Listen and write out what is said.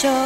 yo.